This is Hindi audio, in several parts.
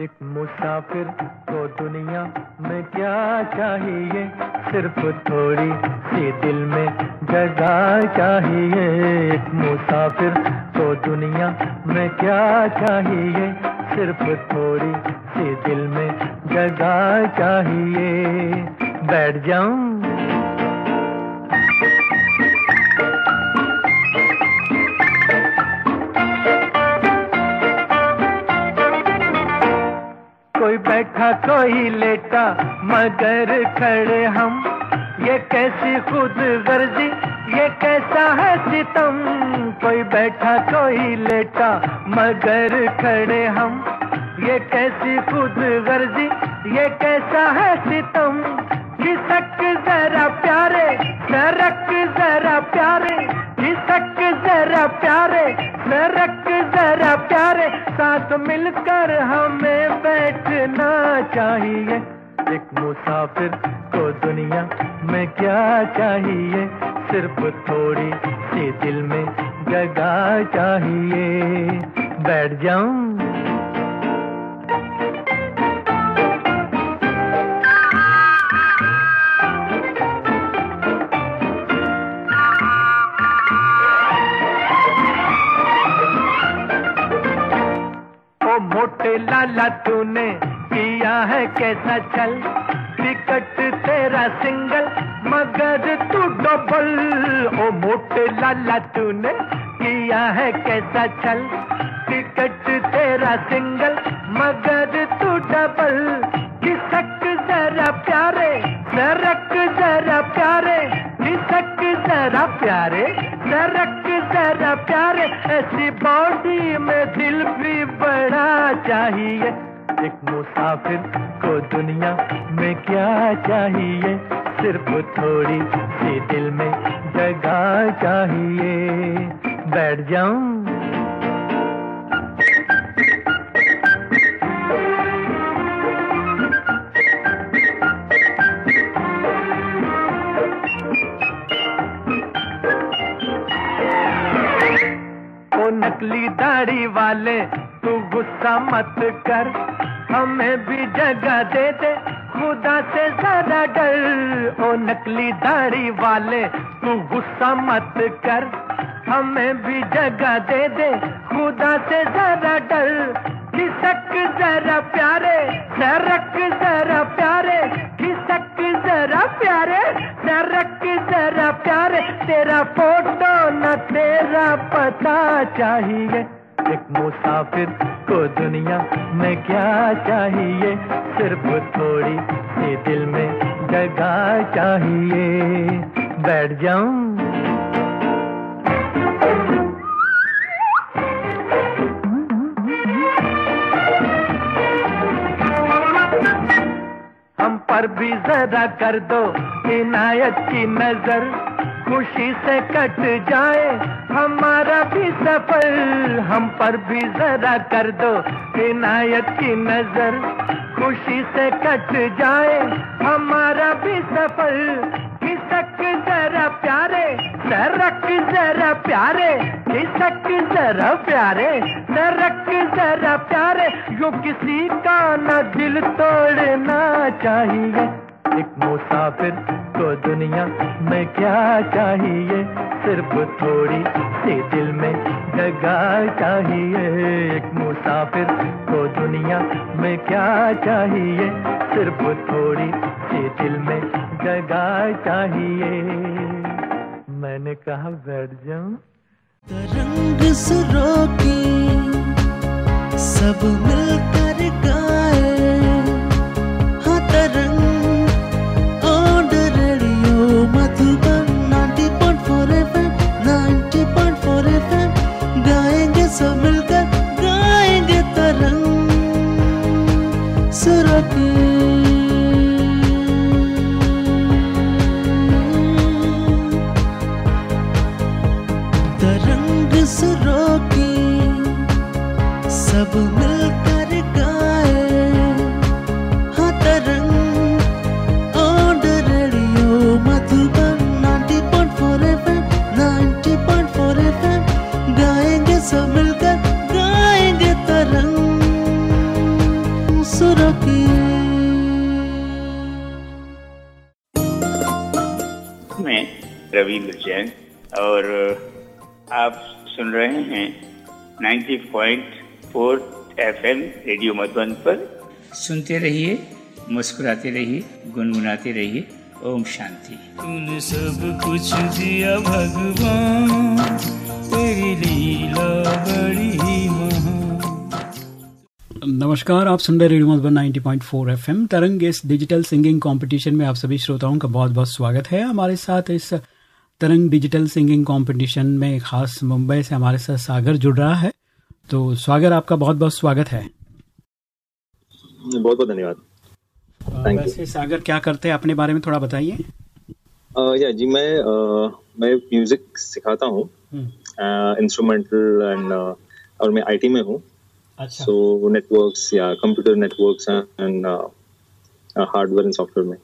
एक मुसाफिर को दुनिया में क्या चाहिए? सिर्फ़ थोड़ी सी दिल में जगह चाहिए। एक मुसाफिर को दुनिया में क्या चाहिए? सिर्फ़ थोड़ी सी दिल में जगह चाहिए। बैठ जाऊँ कोई लेटा, मगर खड़े हम। ये कैसी खुद गर्जी ये कैसा है सितम। कोई बैठा, कोई लेटा, मगर खड़े हम। ये कैसी खुद गर्जी ये कैसा है सितम। खिसक जरा प्यारे सरक जरा प्यारे खिसक जरा प्यारे सरक जरा प्यारे, साथ मिलकर हमें बैठना चाहिए। एक मुसाफिर को दुनिया में क्या चाहिए? सिर्फ़ थोड़ी सी दिल में जगह चाहिए। बैठ जाऊँ लाला तूने किया है कैसा चल? टिकट तेरा सिंगल, मगर तू डबल। ओ मोटे लाला तूने किया है कैसा चल? टिकट तेरा सिंगल, मगर तू डबल। किसक जरा प्यारे सरक जरा प्यारे किसक जरा प्यारे। सरक जरा प्यारे, ऐसी बॉडी में दिल भी बड़ा चाहिए। एक मुसाफिर को दुनिया में क्या चाहिए? सिर्फ़ थोड़ी सी दिल में जगह चाहिए। बैठ जाऊँ नकली दाढ़ी वाले, तू गुस्सा मत कर। हमें भी जगह दे दे, खुदा से ज़्यादा डर। ओ नकली दाढ़ी वाले, तू गुस्सा मत कर। हमें भी जगह दे दे, खुदा से ज़्यादा डर। खिसक जरा प्यारे सरक जरा प्यारे, खिसक जरा प्यारे सरक जरा प्यारे, तेरा फ़ोटो न तेरा पता चाहिए। एक मुसाफिर को दुनिया में क्या चाहिए? सिर्फ़ थोड़ी सी दिल में जगह चाहिए। बैठ जाऊँ पर भी जरा कर दो। इनायत की नज़र खुशी से कट जाए। हमारा भी सफ़र हम पर भी जरा कर दो। इनायत की नज़र खुशी से कट जाए। हमारा भी सफ़र खिसक जरा प्यारे सरक जरा प्यारे खिसक जरा प्यारे सरक जरा प्यारे जो किसी का ना दिल तोड़ना चाहिए। एक मुसाफिर को दुनिया में क्या चाहिए? सिर्फ़ थोड़ी सी दिल में जगह चाहिए। एक मुसाफिर को दुनिया में क्या चाहिए? सिर्फ़ थोड़ी सी दिल में जगह चाहिए। मैंने कहा, बैठ जाऊँ। तरंग सुरों की सब मिलकर गाए। हाँ तरंग सुरों की तरंग सुरों की सब मिलकर रविंद्र जैन और आप सुन रहे हैं 90.4 एफएम रेडियो मधुबन पर। सुनते रहिए मुस्कुराते रहिए गुनगुनाते रहिए। ओम शांति। तूने सब कुछ दिया भगवान तेरी लीला बड़ी महान। नमस्कार आप सुन रहे रेडियो मधुबन 90.4 एफएम। तरंग इस डिजिटल सिंगिंग कंपटीशन में आप सभी श्रोताओं का बहुत बहुत स्वागत है। हमारे साथ इस तरंग डिजिटल सिंगिंग कंपटीशन में खास मुंबई से हमारे साथ सागर जुड़ रहा है। तो सागर आपका बहुत बहुत स्वागत है। बहुत बहुत धन्यवाद वैसे सागर क्या करते हैं? अपने बारे में थोड़ा बताइए। या जी मैं अ, मैं म्यूज़िक सिखाता हूँ। हम्म, इंस्ट्रूमेंटल एंड और मैं आईटी में हूँ। अच्छा। सो नेटवर्क्स या computer networks and hardware and software में।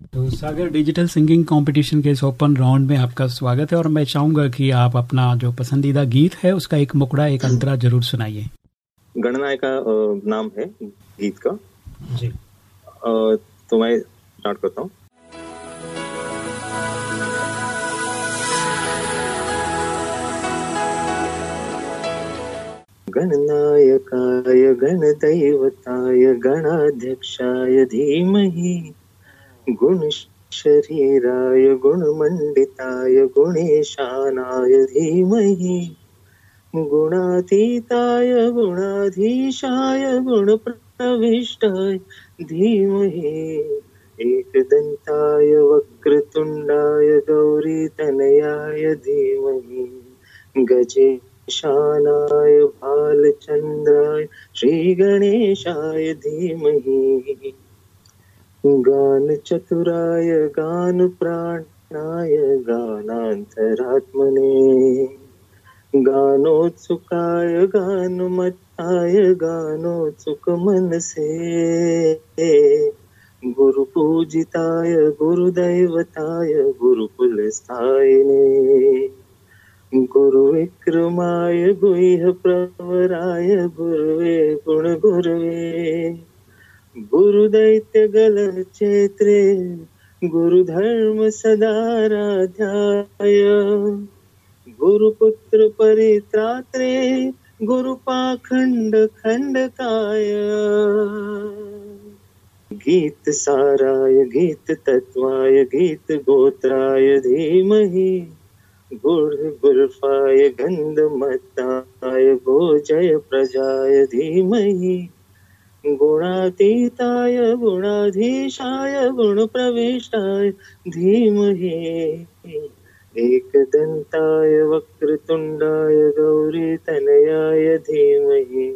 तो सागर डिजिटल सिंगिंग कंपटीशन के इस ओपन राउंड में आपका स्वागत है और मैं चाहूँगा कि आप अपना जो पसंदीदा गीत है उसका एक मुकड़ा एक अंतरा ज़रूर सुनाइए। गणनाय का नाम है गीत का। जी। तो मैं स्टार्ट करता हूँ। गणनायकाय गणदैवताय गणाध्यक्षाय धीमहि। गुणशरीराय गुणमण्डिताय गुणेशानाय धीमहि। गुणातीताय गुणाधीशाय गुणप्रविष्टाय धीमहि। एकदन्ताय वक्रतुण्डाय गौरीतनयाय धीमहि। गजेशानाय भालचन्द्राय श्रीगणेशाय धीमहि। गानचतुराय गानप्राणाय गानान्तरात्मने। गानोत्सुकाय गानमत्ताय गानोत्सुकमनसे। गुरुपूजिताय गुरुदैवताय गुरुकुलस्थायिने। गुरुविक्रमाय गुह्यप्रवराय गुरुवे गुणगुरुवे। गुरुदैत्यगलचेत्रे गुरुधर्म सदाराध्याय गुरुपुत्र परित्रात्रे, गुरुपाखण्ड खण्डकाय। गीत साराय, गीत तत्वाय, गीत गोत्राय, धीमहि। गुर गुल्फाय गन्धमत्ताय गोजय प्रजाय, धीमहि। गुणातीताय गुणाधीशाय गुणप्रविष्टाय धीमहि। एकदन्ताय वक्रतुण्डाय गौरीतनयाय धीमहि।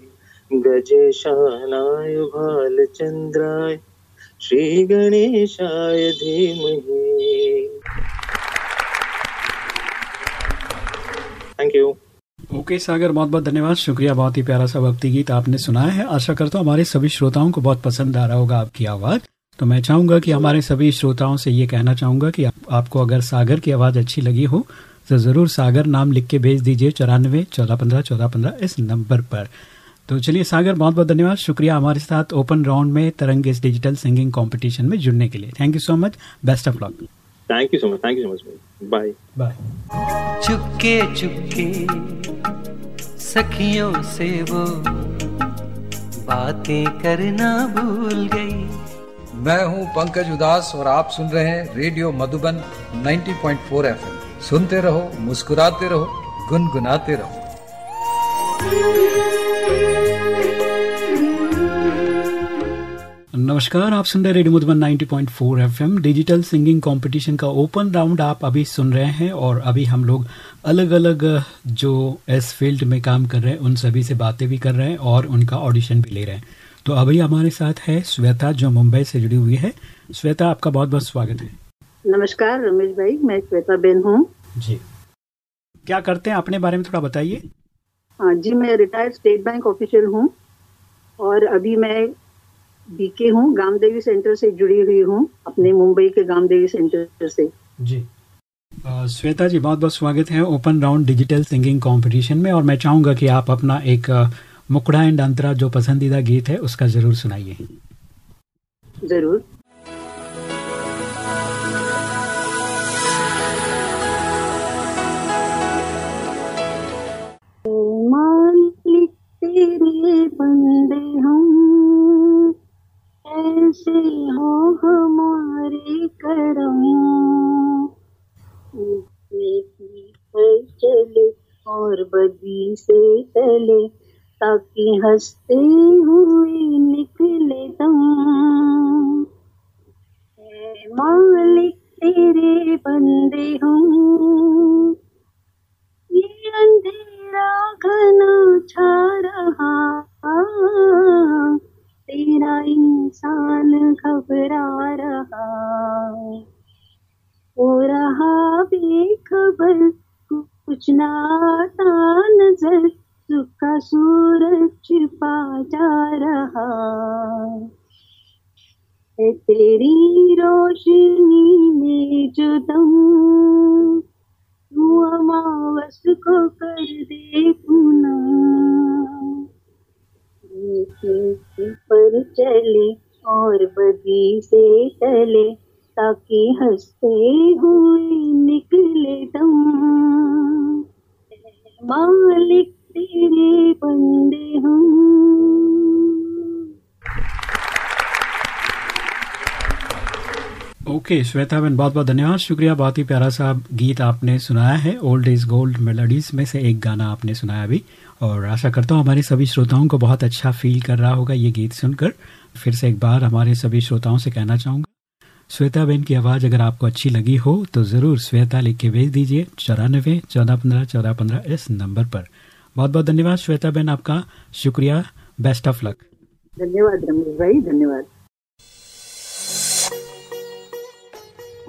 गजेशानाय भालचन्द्राय श्रीगणेशाय धीमहि। थैंक यू ओके सागर बहुत बहुत धन्यवाद। शुक्रिया बहुत ही प्यारा सा भक्ति गीत आपने सुनाया है। आशा करता हूँ हमारे सभी श्रोताओं को बहुत पसंद आ रहा होगा आपकी आवाज़। तो मैं चाहूँगा कि हमारे सभी श्रोताओं से ये कहना चाहूँगा कि आप, आपको अगर सागर की आवाज़ अच्छी लगी हो तो ज़रूर सागर नाम लिख के भेज दीजिए चौरानवे चौदह पंद्रह चौदह पंद्रह इस नंबर पर। तो चलिए सागर बहुत बहुत धन्यवाद। शुक्रिया हमारे साथ ओपन राउंड में तरंग इस डिजिटल सिंगिंग कंपटीशन में जुड़ने के लिए। Thank you so much. Best of luck. Thank you so much thank you so much bye bye चुपके चुपके सखियों से वो बातें करना भूल गई। मैं हूँ पंकज उदास और आप सुन रहे हैं रेडियो मधुबन 90.4 एफएम। सुनते रहो मुस्कुराते रहो गुनगुनाते रहो। नमस्कार आप सुन रहे radio Madhuban 90.4 FM. Digital singing competition का ओपन राउंड आप अभी सुन रहे हैं और अभी हम लोग अलग अलग जो इस फ़ील्ड में काम कर रहे हैं उन सभी से बातें भी कर रहे हैं और उनका ऑडिशन भी ले रहे हैं। तो अभी हमारे साथ है श्वेता जो मुंबई से जुड़ी हुई है। श्वेता आपका बहुत बहुत स्वागत है। नमस्कार रमेश भाई मैं श्वेता बेन हूँ। जी। क्या करते हैं? अपने बारे में थोड़ा बताइए। हाँ जी मैं रिटायर्ड स्टेट बैंक ऑफिशियल हूँ और अभी मैं बीके हूँ गामदेवी सेंटर से जुड़ी हुई हूँ अपने मुंबई के गामदेवी सेंटर से। जी। श्वेता जी बहुत बहुत स्वागत है open round digital singing competition में और मैं चाहूँगा कि आप अपना एक मुकड़ा एंड अंतरा जो पसंदीदा गीत है उसका ज़रूर सुनाइए। ज़रूर। मालिक तेरे बंदे हम ऐसे हो हमारे करम। पर चले और बदी से चले ताकि हँसते हुए निकले दम मालिक, तेरे बंदे हूँ। ये अंधेरा घना छा रहा। तेरा इंसान घबरा रहा हो रहा बेखबर कुछ ना श्वेता बहन, बहुत बहुत धन्यवाद। शुक्रिया, बहुत ही प्यारा सा गीत आपने सुनाया है। ओल्ड इज़ गोल्ड मेलोडीज में से एक गाना आपने सुनाया अभी और आशा करता हूँ हमारे सभी श्रोताओं को बहुत अच्छा फील कर रहा होगा ये गीत सुनकर। फिर से एक बार हमारे सभी श्रोताओं से कहना चाहूँगा, श्वेता बहन की आवाज़ अगर आपको अच्छी लगी हो तो ज़रूर श्वेता लिख के भेज दीजिए चौरानबे चौदह पंद्रह चौदह पंद्रह इस नंबर पर। बहुत बहुत धन्यवाद श्वेता बहन आपका। शुक्रिया बेस्ट ऑफ़ लक धन्यवाद रमेश भाई, धन्यवाद।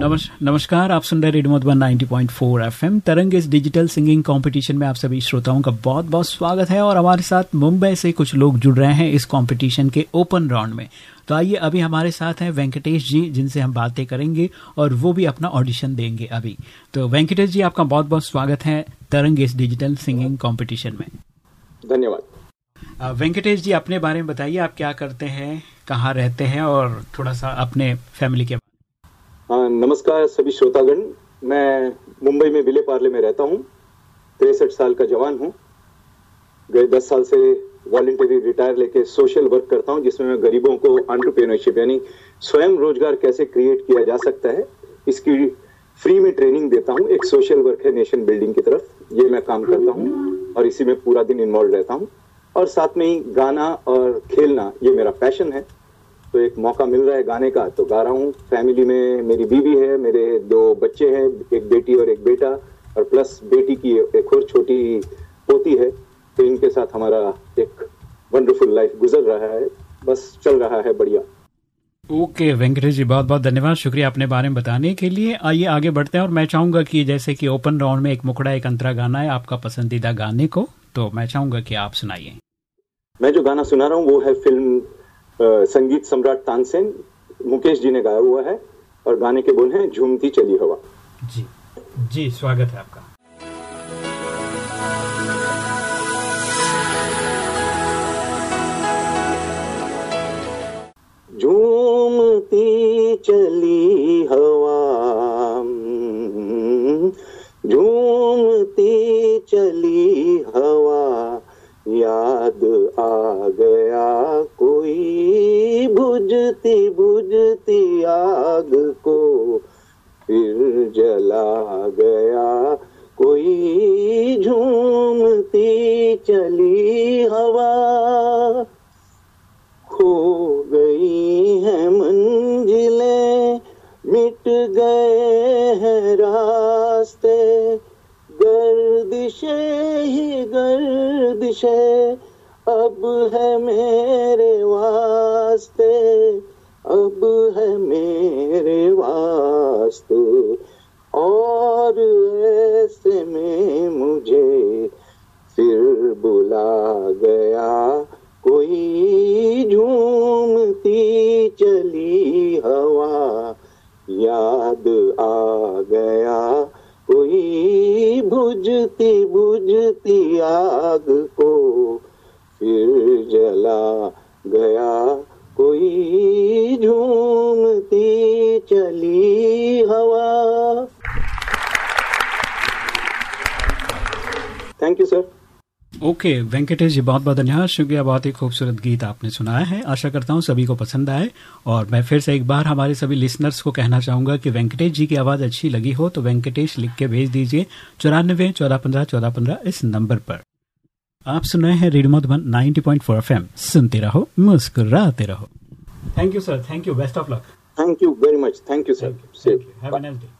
नमस् नमस्कार आप सुन रहे रेडियो मधुबन 90.4 एफएम। तरंग इस डिजिटल सिंगिंग कंपटीशन में आप सभी श्रोताओं का बहुत बहुत स्वागत है और हमारे साथ मुंबई से कुछ लोग जुड़ रहे हैं इस कंपटीशन के ओपन राउंड में। तो आइए अभी हमारे साथ हैं वेंकटेश जी जिनसे हम बातें करेंगे और वो भी अपना ऑडिशन देंगे अभी। तो वेंकटेश जी आपका बहुत बहुत स्वागत है तरंग इस डिजिटल सिंगिंग कॉम्पिटिशन में। धन्यवाद। वेंकटेश जी अपने बारे में बताइए आप क्या करते हैं कहाँ रहते हैं और थोड़ा सा अपने फैमिली के हाँ नमस्कार सभी श्रोतागण। मैं मुंबई में विले पार्ले में रहता हूँ। तिरसठ साल का जवान हूँ। गए दस साल से वॉलेंटरी रिटायर लेके सोशल वर्क करता हूँ, जिसमें मैं गरीबों को एंटरप्रेन्योरशिप यानी स्वयं रोज़गार कैसे क्रिएट किया जा सकता है, इसकी फ्री में ट्रेनिंग देता हूँ। एक सोशल वर्क है नेशन बिल्डिंग की तरफ़। ये मैं काम करता हूँ और इसी में पूरा दिन इन्वॉल्व रहता हूँ। और साथ में ही गाना और खेलना, ये मेरा पैशन है। तो एक मौका मिल रहा है गाने का तो गा रहा हूँ। फैमिली में मेरी बीवी है मेरे दो बच्चे हैं एक बेटी और एक बेटा और प्लस बेटी की एक और छोटी पोती है तो इनके साथ हमारा एक वंडरफुल लाइफ गुजर रहा है। बस चल रहा है बढ़िया। ओके okay, वेंकटेश जी बहुत बहुत धन्यवाद। शुक्रिया अपने बारे में बताने के लिए। आइए आगे बढ़ते हैं और मैं चाहूँगा कि जैसे कि ओपन राउंड में एक मुकड़ा एक अंतरा गाना है आपका पसंदीदा गाने को तो मैं चाहूँगा कि आप सुनाइए। मैं जो गाना सुना रहा हूँ वो है फ़िल्म संगीत सम्राट तानसेन मुकेश जी ने गाया हुआ है और गाने के बोल हैं झूमती चली हवा। जी जी स्वागत है आपका। झूमती चली हवा झूमती चली हवा। याद आ गया। कोई बुझती बुझती आग को फिर जला गया। कोई झूमती चली हवा। खो गई है मंजिलें, मिट गए हैं रास्ते। गर्दिशे ही गर्दिशे अब है मेरे वास्ते, अब है मेरे वास्ते। और ऐसे में मुझे फिर बुला गया। ओके वेंकटेश जी बहुत बहुत धन्यवाद। शुक्रिया बहुत ही खूबसूरत गीत आपने सुनाया है। आशा करता हूँ सभी को पसंद आए और मैं फिर से एक बार हमारे सभी लिसनर्स को कहना चाहूँगा कि वेंकटेश जी की आवाज़ अच्छी लगी हो तो वेंकटेश लिख के भेज दीजिए चौरानबे चौदह पंद्रह चौदह पंद्रह इस नंबर पर। आप सुन रहे हैं रेडियो मधुबन 90.4 पॉइंट सुनते रहो मुस्कुराते रहो। Thank you sir thank you best of luck thank you very much thank you sir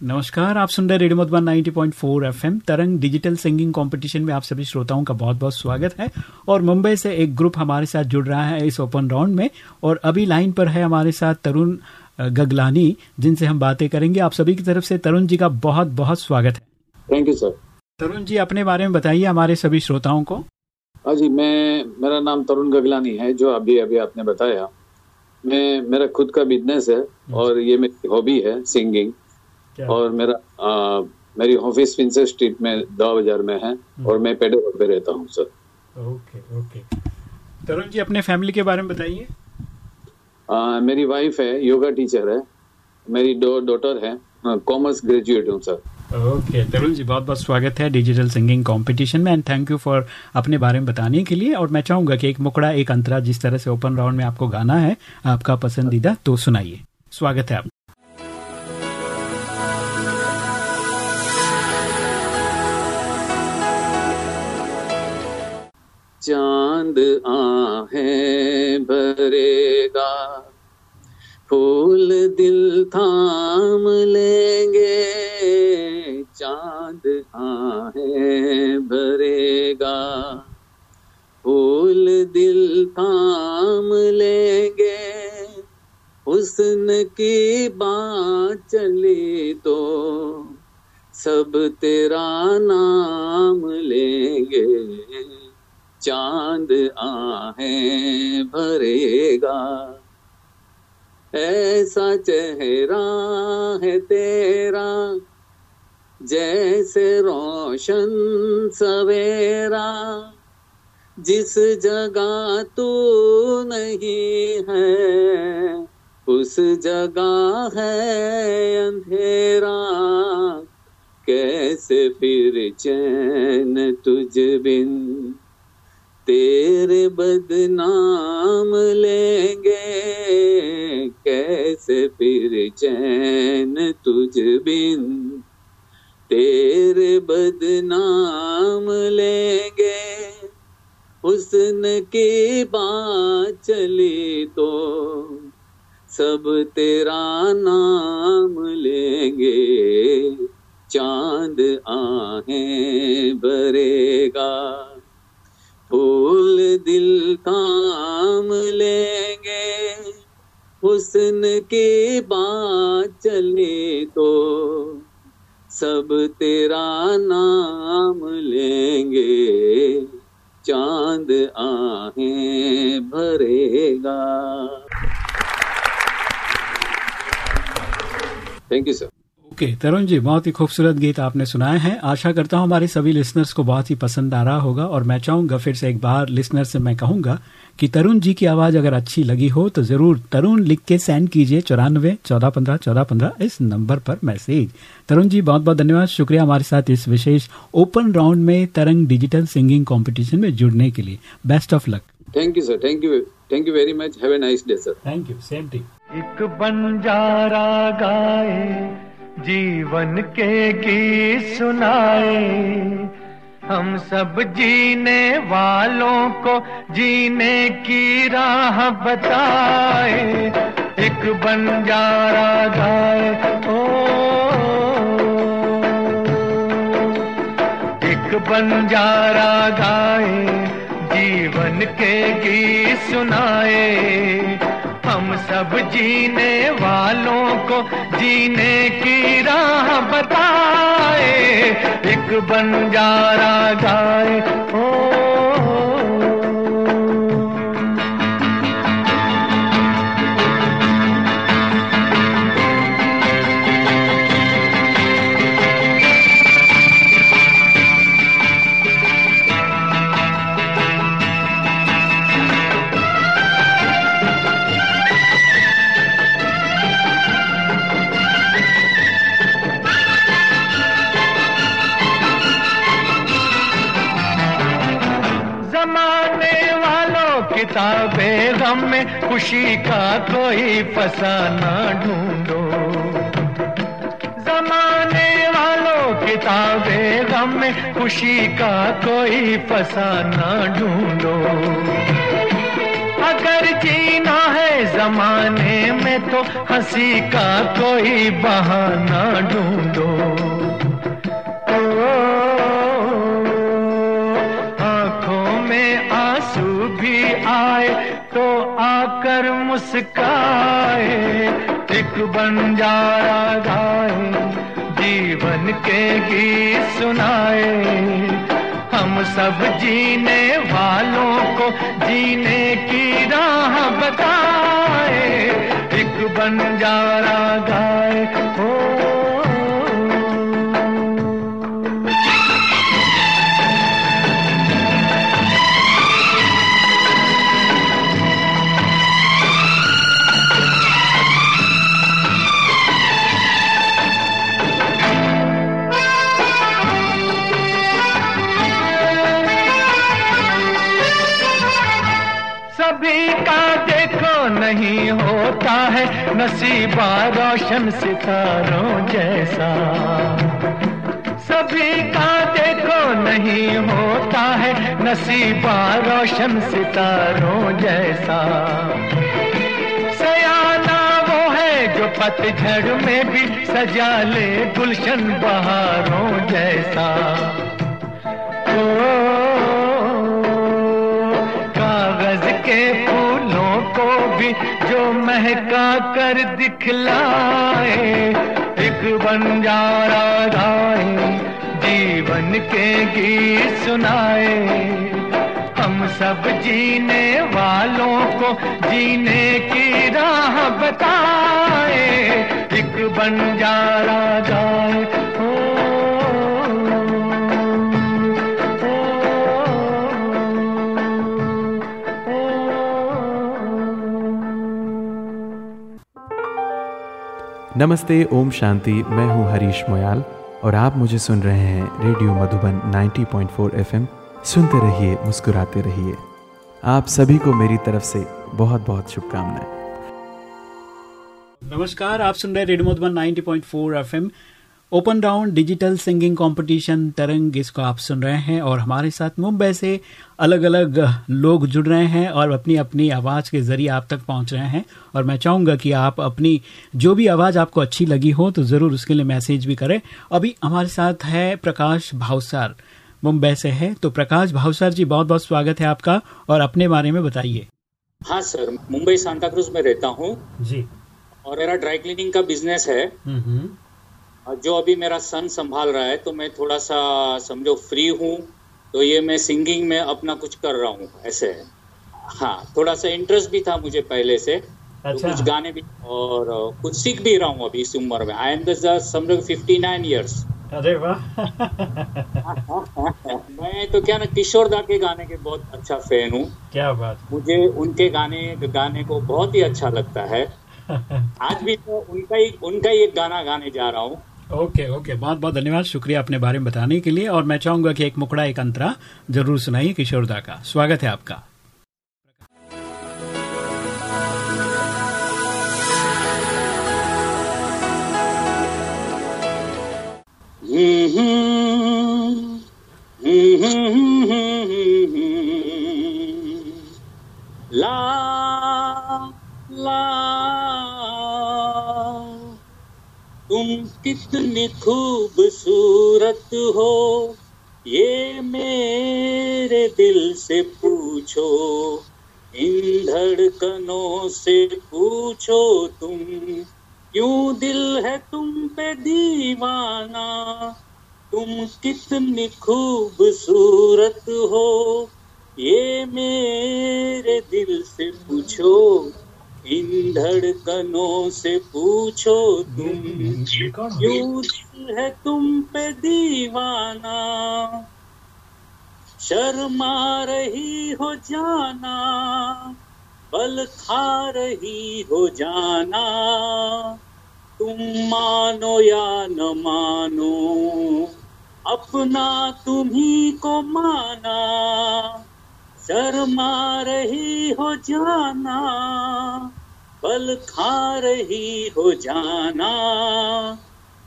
नमस्कार आप सुन रहे radio Madhuban 90.4 FM. Tarang digital singing competition में आप सभी श्रोताओं का बहुत बहुत स्वागत है और मुंबई से एक ग्रुप हमारे साथ जुड़ रहा है इस ओपन राउंड में और अभी लाइन पर है हमारे साथ तरुण गगलानी जिनसे हम बातें करेंगे। आप सभी की तरफ़ से तरुण जी का बहुत बहुत स्वागत है। Thank you sir Tarun ji अपने बारे में बताइए हमारे सभी श्रोताओं को। हाँ जी मैं मेरा नाम तरुण गगलानी है जो अभी अभी आपने बताया। मैं मेरा खुद का बिज़नेस है और ये मेरी हॉबी है सिंगिंग और मेरा आ, मेरी ऑफ़िस फिंसर स्ट्रीट में दो बाज़ार में है और मैं पेडे रोड पे रहता हूँ sir. Okay okay. Tarun ji अपने फैमिली के बारे में बताइए। मेरी वाइफ है योगा टीचर है। मेरी दो डॉटर है कॉमर्स ग्रेजुएट हूँ सर। ओके तरुण जी बहुत बहुत स्वागत है डिजिटल सिंगिंग कंपटीशन में एंड थैंक यू फॉर अपने बारे में बताने के लिए। और मैं चाहूँगा कि एक मुकड़ा एक अंतरा जिस तरह से ओपन राउंड में आपको गाना है आपका पसंदीदा तो सुनाइए। स्वागत है आप चाँद आहे भरेगा। फूल दिल थाम लेंगे, चाँद आहे भरेगा। फूल दिल थाम लेंगे, हुस्न की बात चली तो सब तेरा नाम लेंगे। चाँद आहे भरेगा। ऐसा चेहरा है तेरा, जैसे रोशन सवेरा। जिस जगह तू नहीं है, उस जगह है अंधेरा। कैसे फिर चैन तुझ बिन तेरे बदनाम लेंगे, कैसे फिर चैन तुझ बिन? तेरे बदनाम लेंगे, हुस्न की बात चली तो सब तेरा नाम लेंगे, चाँद आहें भरेगा। फूल दिल थाम लेंगे। हुस्न की बात चले तो सब तेरा नाम लेंगे। चाँद आहें भरेगा। Thank you sir okay Tarun ji बहुत ही खूबसूरत गीत आपने सुनाए हैं। आशा करता हूँ हमारे सभी लिसनर्स को बहुत ही पसंद आ रहा होगा और मैं चाहूँगा फिर से एक बार लिसनर से मैं कहूँगा कि तरुण जी की आवाज़ अगर अच्छी लगी हो तो ज़रूर तरुण लिख के सेंड कीजिए चौरानवे चौदह पंद्रह चौदह पंद्रह इस नंबर पर मैसेज तरुण जी बहुत बहुत धन्यवाद। शुक्रिया हमारे साथ इस विशेष ओपन राउंड में तरंग डिजिटल सिंगिंग कॉम्पिटिशन में जुड़ने के लिए। Best of luck thank you sir thank you thank you very much have a nice day sir thank you same T एक बंजारा गाए जीवन के गीत सुनाए। हम सब जीने वालों को जीने की राह बताए। एक बंजारा गाए ओ। एक बंजारा गाए जीवन के गीत सुनाए। हम सब जीने वालों को जीने की राह बताए। एक बंजारा गाए ओ किताबे गम में खुशी का कोई फसाना ढूंढो। जमाने वालों किताबे गम में खुशी का कोई फसाना ढूंढो। अगर जीना है जमाने में तो हँसी का कोई बहाना ढूंढो। आए तो आकर मुस्काए। एक बंजारा गाए जीवन के गीत सुनाए। हम सब जीने वालों को जीने की राह बताए। एक बंजारा गाए हो होता है नसीबा रोशन सितारों जैसा। सभी का देखो नहीं होता है नसीबा रोशन सितारों जैसा। सयाना वो है जो पतझड़ में भी सजा ले गुलशन बहारों जैसा। ओ, कागज़ के भी जो महका कर दिखलाए, एक बंजारा गाए जीवन के गीत सुनाए। हम सब जीने वालों को जीने की राह बताए, एक बंजारा गाए नमस्ते, ओम शांति। मैं हूँ हरीश मोयाल और आप मुझे सुन रहे हैं रेडियो मधुबन 90.4 एफएम। सुनते रहिए, मुस्कुराते रहिए। आप सभी को मेरी तरफ़ से बहुत बहुत शुभकामनाएँ। नमस्कार, आप सुन रहे radio Madhuban 90.4 FM. Open round digital singing competition Tarang इसको आप सुन रहे हैं और हमारे साथ मुंबई से अलग अलग लोग जुड़ रहे हैं और अपनी अपनी आवाज़ के ज़रिए आप तक पहुँच रहे हैं। और मैं चाहूँगा कि आप अपनी जो भी आवाज़ आपको अच्छी लगी हो तो ज़रूर उसके लिए मैसेज भी करें। अभी हमारे साथ है प्रकाश भावसार मुंबई से है। तो प्रकाश भावसार जी बहुत बहुत स्वागत है आपका और अपने बारे में बताइए। हाँ सर मुंबई सांताक्रूज में रहता हूँ। जी। और मेरा ड्राई क्लीनिंग का बिज़नेस है। हम्म, हम्म। जो अभी मेरा सन संभाल रहा है तो मैं थोड़ा सा समझो फ्री हूँ तो ये मैं सिंगिंग में अपना कुछ कर रहा हूँ ऐसे है। हाँ थोड़ा सा इंटरेस्ट भी था मुझे पहले से अच्छा। तो अच्छा। कुछ गाने भी और कुछ सीख भी रहा हूँ अभी इस उम्र में। आई एम समझो फिफ्टी नाइन ईयर्स अरे वाह। मैं तो क्या ना किशोर दा के गाने के बहुत अच्छा फ़ैन हूँ। क्या बात। मुझे उनके गाने गाने को बहुत ही अच्छा लगता है। आज भी तो उनका ही उनका ही एक गाना गाने जा रहा हूँ। ओके ओके बहुत बहुत धन्यवाद शुक्रिया अपने बारे में बताने के लिए और मैं चाहूँगा कि एक मुकड़ा एक अंतरा ज़रूर सुनाइए किशोरदा का स्वागत है आपका ला तुम कितनी खूबसूरत हो। ये मेरे दिल से पूछो, इन धड़कनों से पूछो तुम, क्यों दिल है तुम पे दीवाना? तुम कितनी खूबसूरत हो। ये मेरे दिल से पूछो। इन धड़कनों से पूछो तुम क्यों दिल है तुम पे दीवाना? शर्मा रही हो जाना बल खा रही हो जाना। तुम मानो या न मानो अपना तुम्ही को माना। शर्मा रही हो जाना बल खा रही हो जाना।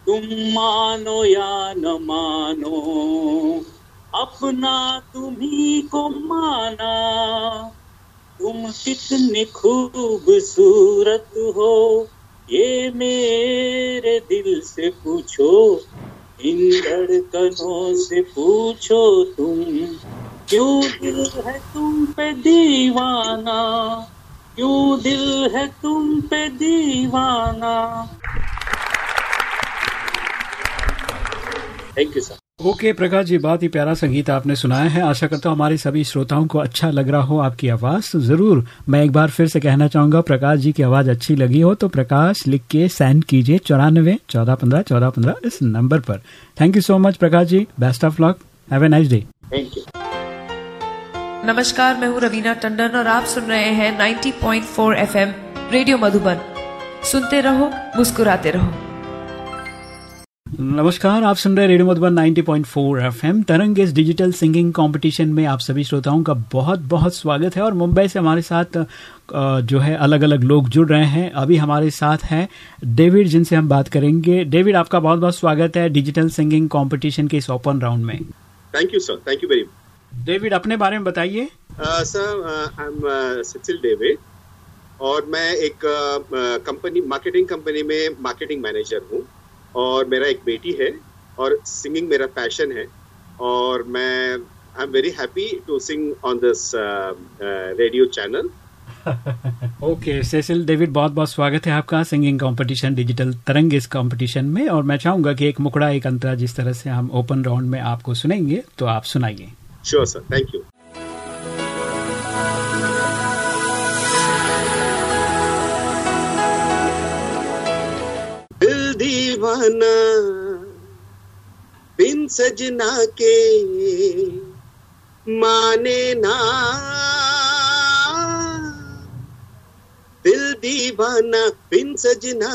तुम मानो या न मानो, अपना तुम्ही को माना। तुम कितनी खूबसूरत हो, ये मेरे दिल से पूछो, इन धड़कनों से पूछो तुम, क्यों दिल है तुम पे दीवाना? क्यों दिल है तुम पे दीवाना? Thank you sir okay okay, Prakash ji बहुत ही प्यारा संगीत आपने सुनाया है। आशा करता हूँ हमारे सभी श्रोताओं को अच्छा लग रहा हो आपकी आवाज़। तो ज़रूर मैं एक बार फिर से कहना चाहूँगा प्रकाश जी की आवाज़ अच्छी लगी हो तो प्रकाश लिख के सेंड कीजिए चौरानवे चौदह पंद्रह चौदह पंद्रह इस नंबर पर। Thank you so much Prakash ji. Best of luck have a nice day thank you नमस्कार मैं हूँ रवीना टंडन और आप सुन रहे हैं 90.4 पॉइंट रेडियो मधुबन। सुनते रहो मुस्कुराते रहो। नमस्कार आप सुन रहे रेडियो मधुबन 90.4 पॉइंट तरंग इस डिजिटल सिंगिंग कंपटीशन में आप सभी श्रोताओं का बहुत बहुत स्वागत है और मुंबई से हमारे साथ जो है अलग अलग लोग जुड़ रहे हैं। अभी हमारे साथ हैं डेविड जिनसे हम बात करेंगे। डेविड आपका बहुत बहुत स्वागत है डिजिटल सिंगिंग कॉम्पिटिशन के इस ओपन राउंड में। Thank you sir thank you very David अपने बारे में बताइए। Sir I am Cecil David और मैं एक कंपनी मार्केटिंग कंपनी में मार्केटिंग मैनेजर हूँ और मेरा एक बेटी है और सिंगिंग मेरा पैशन है और मैं I am very happy to sing on this radio channel okay Cecil David बहुत बहुत स्वागत है आपका सिंगिंग कंपटीशन डिजिटल तरंग इस कंपटीशन में और मैं चाहूँगा कि एक मुकड़ा एक अंतरा जिस तरह से हम ओपन राउंड में आपको सुनेंगे तो आप सुनाइए। श्योर सर थैंक यू दिल दीवाना, बिन सजना के माने ना। दिल दीवाना, बिन सजना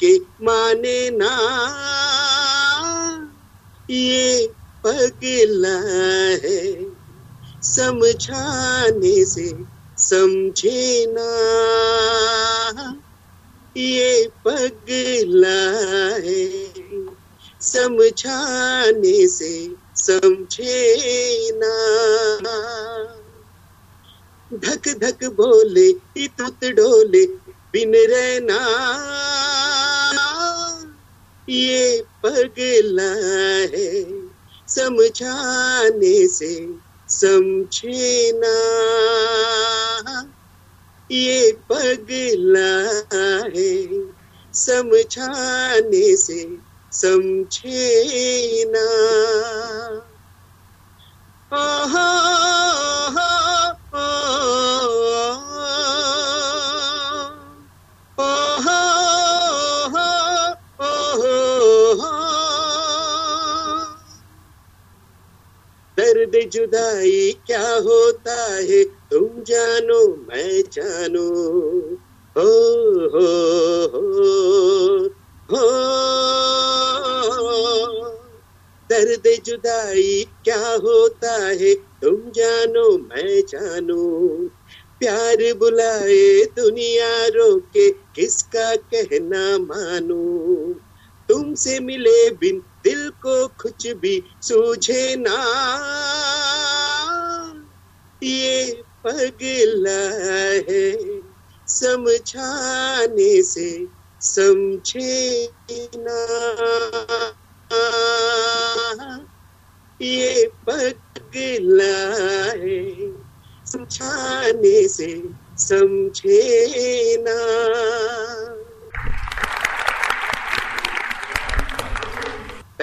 के माने ना। ये पगला है। समझाने से समझे ना। ये पगला है। समझाने से समझे ना। धक धक बोले इतुत डोले, बिन रहना। ये पगला है। समझाने से समझे ना ये पगला है समझाने से समझे ना आहा, जुदाई क्या होता है? तुम जानो, मैं जानो। हो हो हो दर्द जुदाई क्या होता है? तुम जानो, मैं जानो। प्यार बुलाए दुनिया रोके, किसका कहना मानो? तुमसे मिले बिन दिल को कुछ भी सूझे ना। ये पगला है समझाने से समझे ना। ये पगला है समझाने से समझे ना।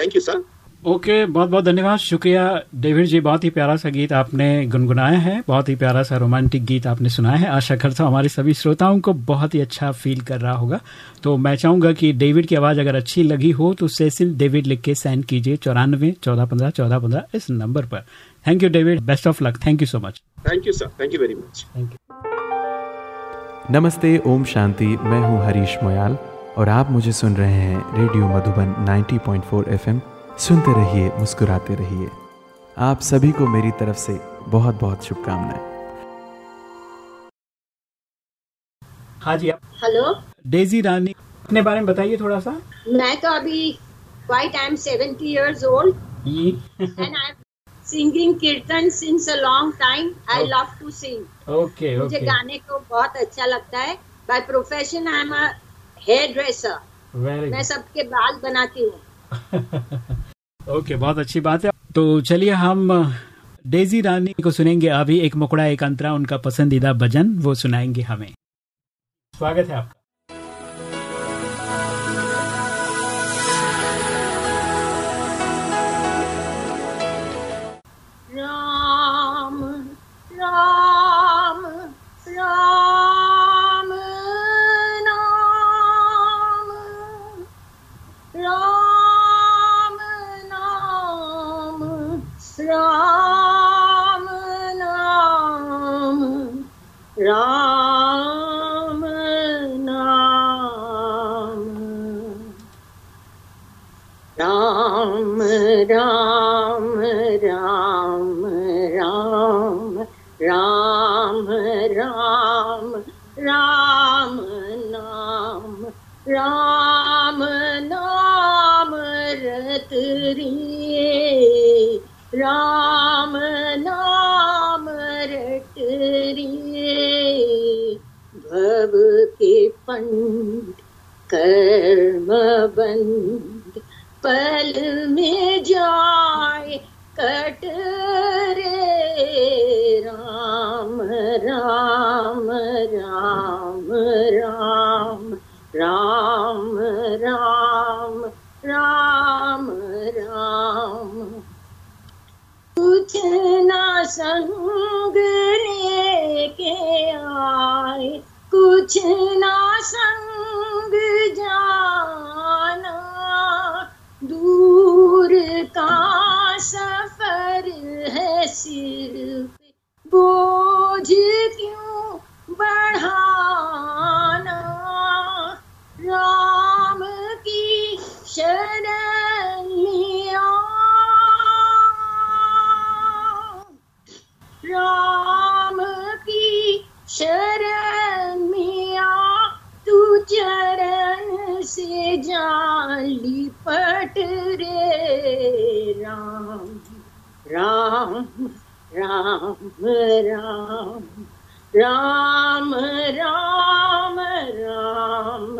थैंक यू सर ओके बहुत बहुत धन्यवाद। शुक्रिया डेविड जी बहुत ही प्यारा सा गीत आपने गुनगुनाया है बहुत ही प्यारा सा रोमांटिक गीत आपने सुनाया है। आशा करता हूँ हमारे सभी श्रोताओं को बहुत ही अच्छा फील कर रहा होगा। तो मैं चाहूँगा कि डेविड की आवाज़ अगर अच्छी लगी हो तो सेसिल डेविड लिख के सेंड कीजिए चौरानवे चौदह पंद्रह चौदह पंद्रह इस नंबर पर। Thank you David best of luck thank you so much thank you sir thank you very much thank you नमस्ते ओम शांति। मैं हूँ हरीश मोयाल। और आप मुझे सुन रहे हैं रेडियो मधुबन 90.4 एफएम। सुनते रहिए मुस्कुराते रहिए। आप सभी को मेरी तरफ़ से बहुत बहुत शुभकामनाएँ। हाँ जी आप हेलो। डेजी रानी अपने बारे में बताइए थोड़ा सा। मैं तो अभी quite I am 70 years old and I am singing kirtan since a long time I love to sing okay मुझे गाने को बहुत अच्छा लगता है। By profession I am a hair dresser मैं सबके बाल बनाती हूँ। ओके okay, बहुत अच्छी बात है। तो चलिए हम डेजी रानी को सुनेंगे। अभी एक मुकड़ा एक अंतरा उनका पसंदीदा भजन वो सुनाएँगे हमें। स्वागत है आपका। राम नाम राम नाम राम राम जाली पट रे Ram Ram Ram Ram Ram Ram Ram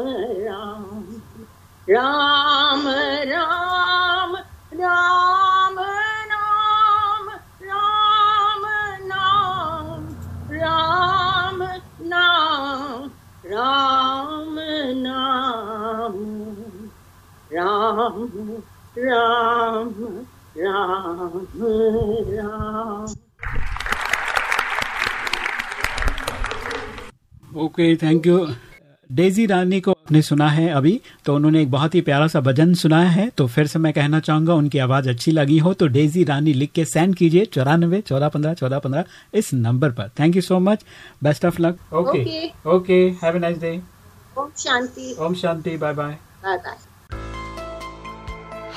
Ram Ram Ram Ram Ram Ram. Okay thank you Daisy Rani को आपने सुना है अभी तो उन्होंने एक बहुत ही प्यारा सा भजन सुनाया है तो फिर से मैं कहना चाहूँगा उनकी आवाज़ अच्छी लगी हो तो डेजी रानी लिख के सेंड कीजिए चौरानबे चौदह पंद्रह चौदह पंद्रह इस नंबर पर। Thank you so much best of luck okay okay have nice day Om Shanti. Om Shanti. Bye bye bye bye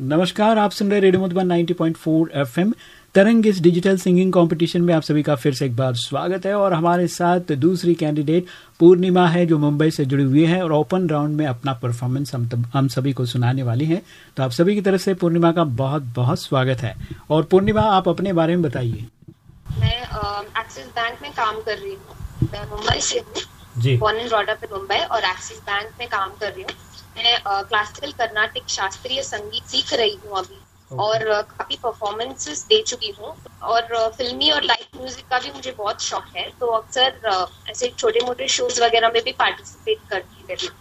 नमस्कार आप सुन रहे रेडियो मधुबन 90.4 एफएम। तरंग इस डिजिटल सिंगिंग कंपटीशन में आप सभी का फिर से एक बार स्वागत है और हमारे साथ दूसरी कैंडिडेट पूर्णिमा है जो मुंबई से जुड़ी हुई है और ओपन राउंड में अपना परफॉर्मेंस हम हम सभी को सुनाने वाली हैं। तो आप सभी की तरफ़ से पूर्णिमा का बहुत बहुत स्वागत है। और पूर्णिमा आप अपने बारे में बताइए। मैं एक्सिस बैंक में काम कर रही हूँ। मुंबई से हूँ। बॉर्न एंड इन मुंबई और एक्सिस बैंक में काम कर रही हूँ। मैं क्लासिकल कर्नाटिक शास्त्रीय संगीत सीख रही हूँ अभी okay. और काफ़ी परफॉर्मेंसेस दे चुकी हूँ और फिल्मी और लाइव म्यूज़िक का भी मुझे बहुत शौक है तो अक्सर ऐसे छोटे मोटे शोज़ वगैरह में भी पार्टिसिपेट करती रहती हूँ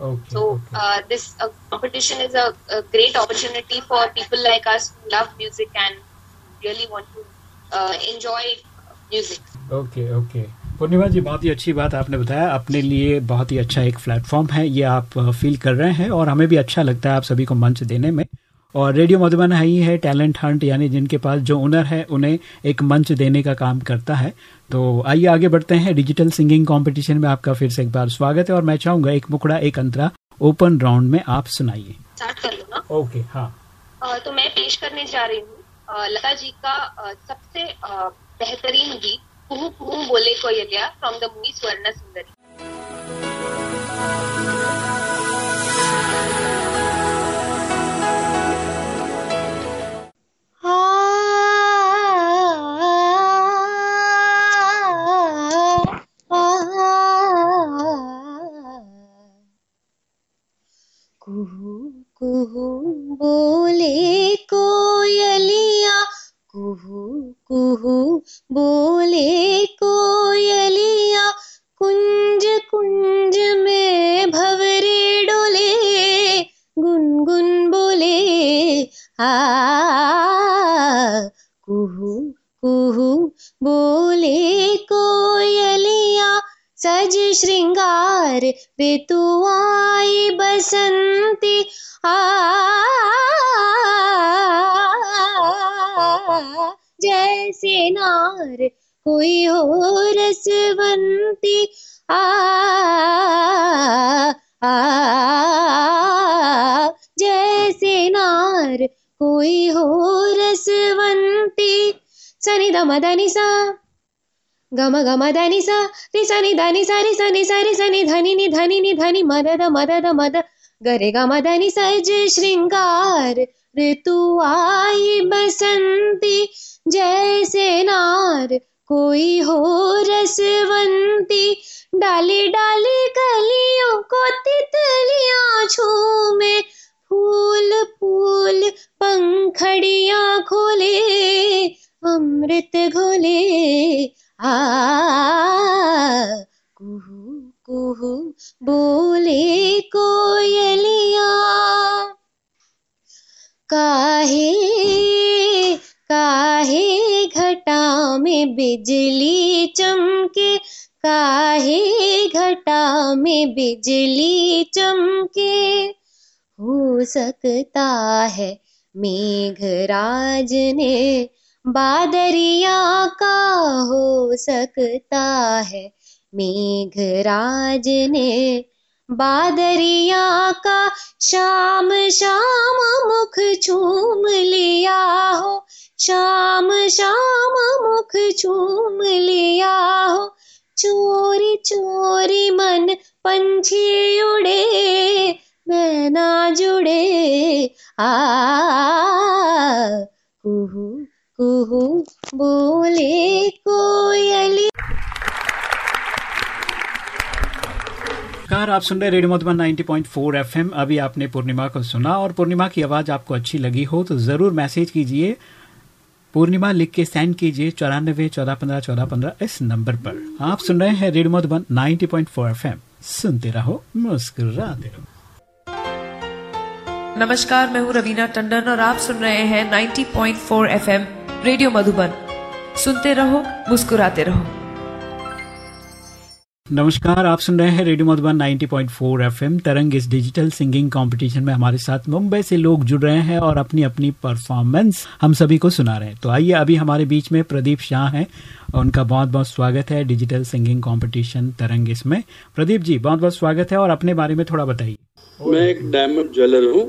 Okay, so uh, this uh, competition is a, a great opportunity for people like us who love music and really want to uh, enjoy music. Okay okay Purnima ji बहुत ही अच्छी बात आपने बताया। अपने लिए बहुत ही अच्छा एक प्लेटफॉर्म है ये आप फील कर रहे हैं और हमें भी अच्छा लगता है आप सभी को मंच देने में। और रेडियो मधुबन है ही है टैलेंट हंट यानी जिनके पास जो ओनर है उन्हें एक मंच देने का काम करता है। तो आइए आगे बढ़ते हैं। डिजिटल सिंगिंग कंपटीशन में आपका फिर से एक बार स्वागत है और मैं चाहूँगा एक मुकड़ा एक अंतरा ओपन राउंड में आप सुनाइए। स्टार्ट कर लो ओके हाँ। Uh, तो मैं पेश करने जा रही हूँ लता जी का uh, सबसे uh, बेहतरीन गीत। कुहू बोले कोयलिया फ्रॉम द मूवी स्वर्ण सुंदरी ऋतु आई बसंती, आ, जैसे नार कोई हो रसवंती, आ आ, जैसे नार कोई हो रसवंती। सनी दम దని सा। గమ గమ ధని స రి సని ధని స రి సని స రి సని ధని ని ధని ని ధని మదద మదద మద గరే గమ ధని సజ్ श्रृंगार ऋतु आई बसंती जैसे नार कोई हो रसवंती डाली डाली कलियों को तितलियाँ झूमे फूल फूल पंखड़ियाँ खोले अमृत बिजली चमके, हो सकता है मेघराज ने बादरिया का हो सकता है मेघराज ने बादरिया का शाम शाम मुख चूम लिया हो शाम शाम मुख चूम लिया हो चोरी चोरी मन पंछी उड़े नैना जुड़े आ, कुहू कुहू बोले कोयली। नमस्कार, आप सुन रहे रेडियो मधुबन 90.4 एफएम। अभी आपने पूर्णिमा को सुना और पूर्णिमा की आवाज़ आपको अच्छी लगी हो तो ज़रूर मैसेज कीजिए। पूर्णिमा लिख के सेंड कीजिए चौरानबे, चौदह पंद्रह चौदह पंद्रह इस नंबर पर। आप सुन रहे हैं रेडियो मधुबन 90.4 एफएम। सुनते रहो, मुस्कुराते रहो। नमस्कार, मैं हूँ रवीना टंडन और आप सुन रहे हैं 90.4 एफएम रेडियो मधुबन। सुनते रहो, मुस्कुराते रहो। नमस्कार, आप सुन रहे हैं रेडियो मधुबन 90.4 एफएम। तरंग इस डिजिटल सिंगिंग कंपटीशन में हमारे साथ मुंबई से लोग जुड़ रहे हैं और अपनी अपनी परफॉर्मेंस हम सभी को सुना रहे हैं। तो आइए, अभी हमारे बीच में प्रदीप शाह हैं उनका बहुत बहुत स्वागत है डिजिटल सिंगिंग कंपटीशन तरंग इसमें। प्रदीप जी बहुत बहुत स्वागत है और अपने बारे में थोड़ा बताइए। मैं एक डायमंड ज्वेलर हूँ।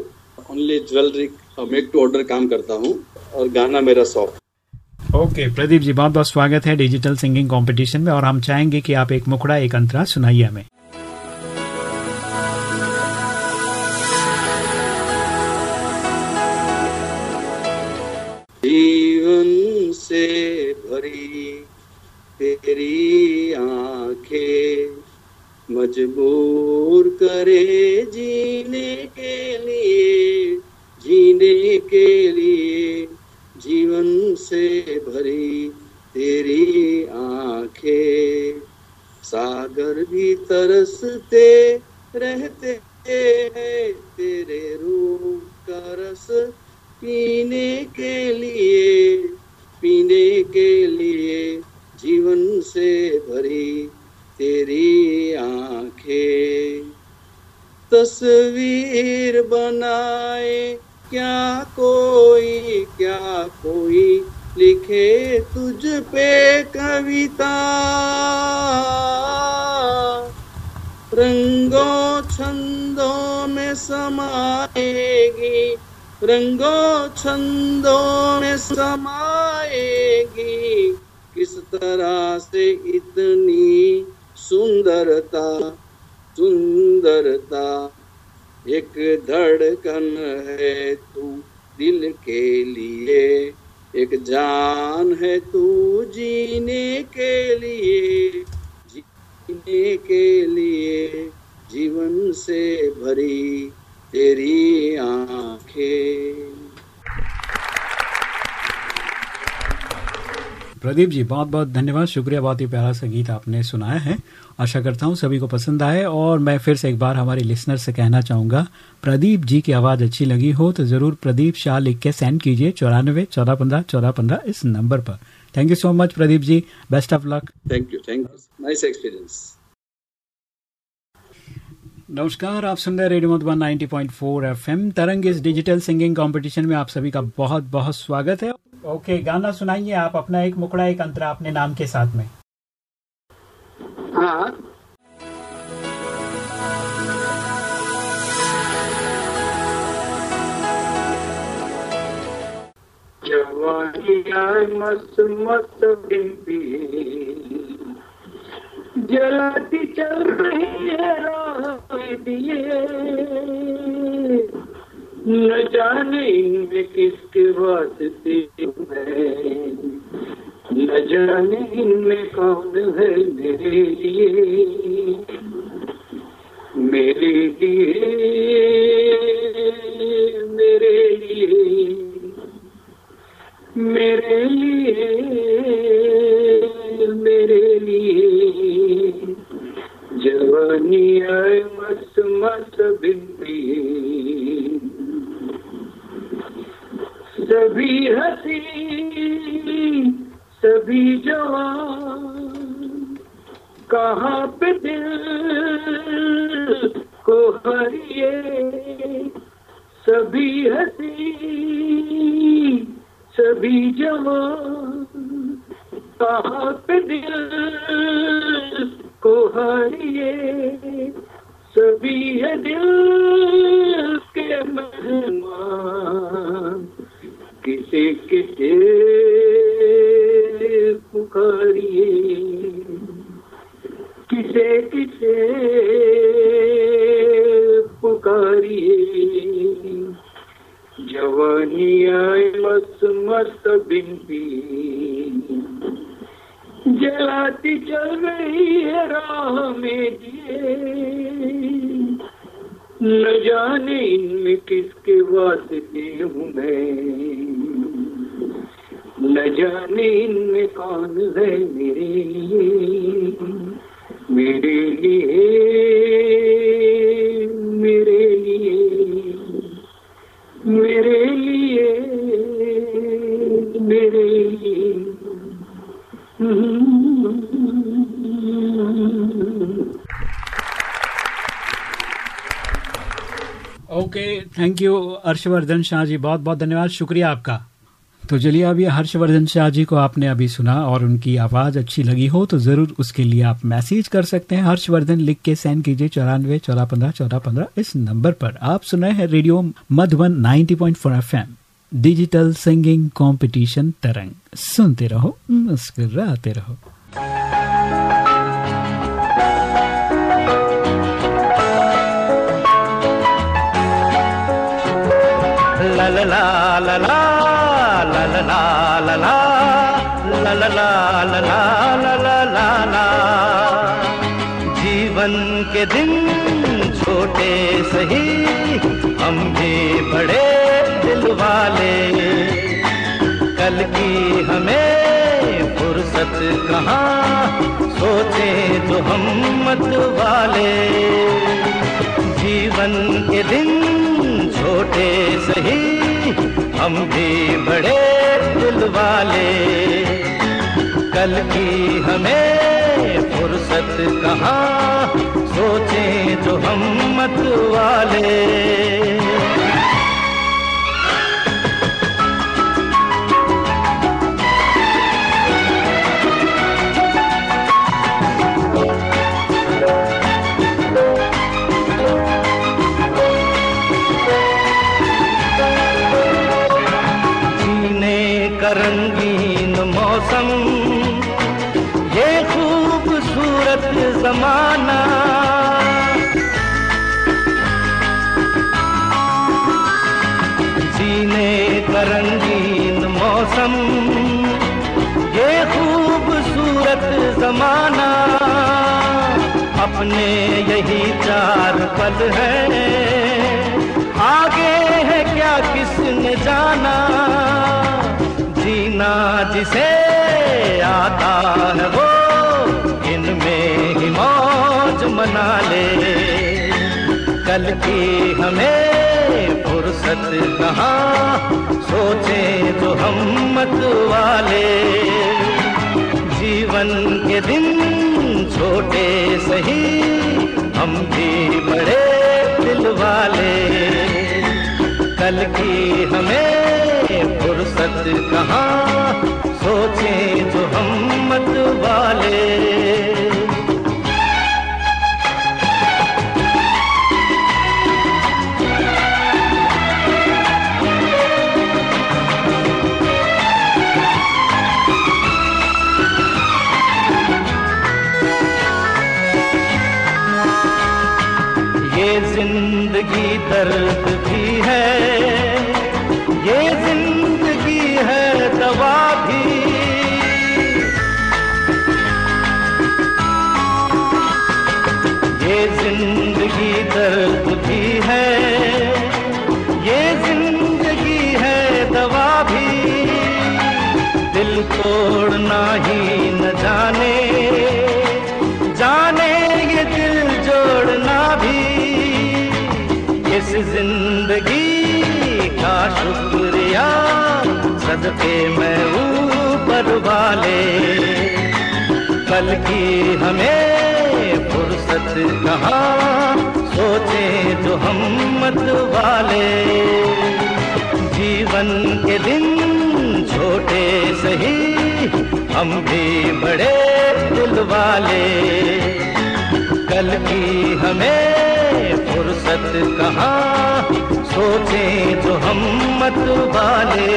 Only jewellery make to order काम करता हूँ और गाना मेरा शौक ओके, प्रदीप जी, बहुत बहुत स्वागत है डिजिटल सिंगिंग कंपटीशन में और हम चाहेंगे कि आप एक मुखड़ा, एक अंतरा सुनाइए हमें। जीवन से भरी तेरी आँखें मजबूर करे जीने के लिए, जीने के लिए। जीवन से भरी तेरी आँखें। सागर भी तरसते रहते हैं, तेरे रूप का रस पीने के लिए, पीने के लिए जीवन से भरी तेरी आँखें। तस्वीर बनाए क्या कोई क्या कोई लिखे तुझ पे कविता? रंगों छंदों में समाएगी, रंगों छंदों में समाएगी, किस तरह से इतनी सुंदरता सुंदरता एक धड़कन है तू दिल के लिए, एक जान है तू जीने के लिए, जीने के लिए, जीवन से भरी तेरी आँखें। प्रदीप जी बहुत बहुत धन्यवाद। शुक्रिया बहुत ही प्यारा सा गीत आपने सुनाया है। आशा करता हूँ सभी को पसंद आए और मैं फिर से एक बार हमारे लिसनर से कहना चाहूँगा प्रदीप जी की आवाज़ अच्छी लगी हो तो ज़रूर प्रदीप शाह लिख के सेंड कीजिए चौरानवे चौदह पंद्रह चौदह पंद्रह इस नंबर पर। Thank you so much Pradeep ji. Best of luck thank you thank you nice experience नमस्कार आप सुन रहे रेडियो मधुबन 90.4 एफएम तरंग इस डिजिटल सिंगिंग कंपटीशन में आप सभी का बहुत बहुत स्वागत है। ओके गाना सुनाइए आप, अपना एक मुकड़ा एक अंतरा अपने नाम के साथ में। हाँ। मस्त मस्त जलाती चल रही है दिए। न जाने इनमें किसके वास्ते मैं। न जाने इनमें कौन है मेरे लिए। मेरे लिए मेरे लिए मेरे लिए मेरे लिए। जवानी आए मस्त मस्त बिंदी सभी हसी, सभी जवान कहाँ पे दिल को हरिए? सभी हसी, सभी जवान कहाँ पे दिल को हरिए? सभी है दिल के मेहमान। किसे किसे पुकारिए किसे किसे पुकारिए जवानी आए मस्त मस्त बिनती जलाती चल रही है राह में दिए न जाने इनमें किसके वास्ते हूँ मैं। न जाने इनमें कौन है मेरे लिए मेरे लिए? मेरे लिए। मेरे लिए। मेरे लिए। Okay thank you Harshvardhan Shah ji बहुत बहुत धन्यवाद, शुक्रिया आपका। तो चलिए अभी हर्षवर्धन शाह जी को आपने अभी सुना और उनकी आवाज़ अच्छी लगी हो तो ज़रूर उसके लिए आप मैसेज कर सकते हैं। हर्षवर्धन लिख के सेंड कीजिए चौरानवे चौदह पंद्रह चौदह पंद्रह इस नंबर पर। आप सुनाए हैं radio Madhuban 90.4 point digital singing competition Tarang. सुनते रहो, मुस्कुराते रहो। ला ला ला ला। ला ला ला ला ला ला ला ला ला ला ला ला जीवन के दिन छोटे सही हम भी बड़े दिल वाले कल की हमें फुर्सत कहाँ सोचे जो हम मत वाले जीवन के दिन छोटे सही हम भी वाले। कल की हमें फुर्सत कहाँ सोचें तो हम मत वाले। जमाना। जीने का रंगीन मौसम, ये खूबसूरत जमाना। अपने यही चार पल है। आगे है क्या किसने जाना? जीना जिसे आता है वो, इनमें मना ले। कल की हमें फुर्सत कहाँ, सोचे तो हम मत वाले। जीवन के दिन छोटे सही, हम भी बड़े दिल वाले। कल की हमें फुर्सत कहाँ सदके मैं ऊपर वाले। कल की हमें फुर्सत कहाँ सोचे जो हम मत वाले। जीवन के दिन छोटे सही, हम भी बड़े दिल वाले। कल की हमें फुर्सत कहाँ सोचे तो हम मत वाले